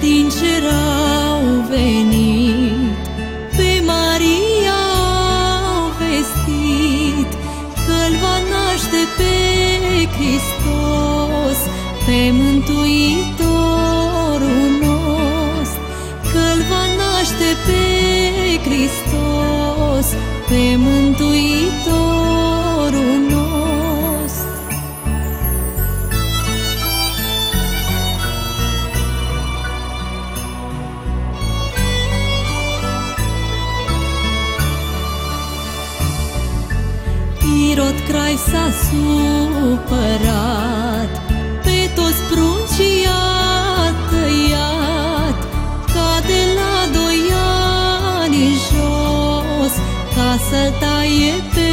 din cer au venit, pe Maria au vestit, că-L va naște pe Hristos, pe Mântuitorul nostru, că-L va naște pe Hristos, pe Mântuitorul Irod Crai s-a supărat, pe toți pruncii a tăiat, ca de la doi ani jos, ca să taie pe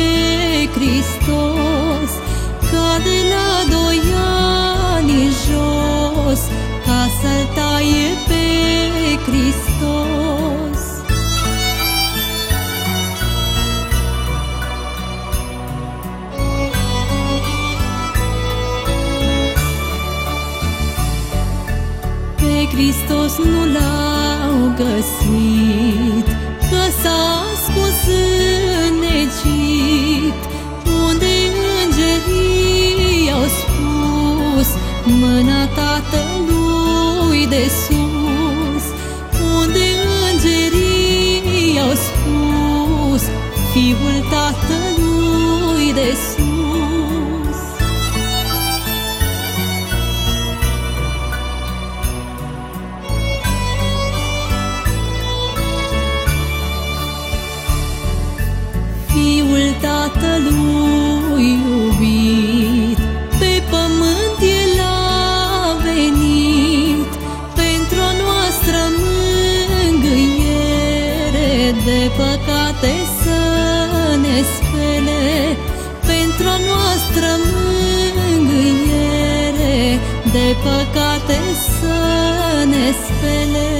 Hristos nu l-au găsit, Că s-a ascuns în Egipt, Unde îngerii au spus, Mâna Tatălui de sus, Unde îngerii au spus, Fiul Tatălui de sus. Fiul Tatălui iubit, pe pământ El a venit, pentru a noastră mângâiere, de păcate să ne spele, pentru a noastră mângâiere, de păcate să ne spele.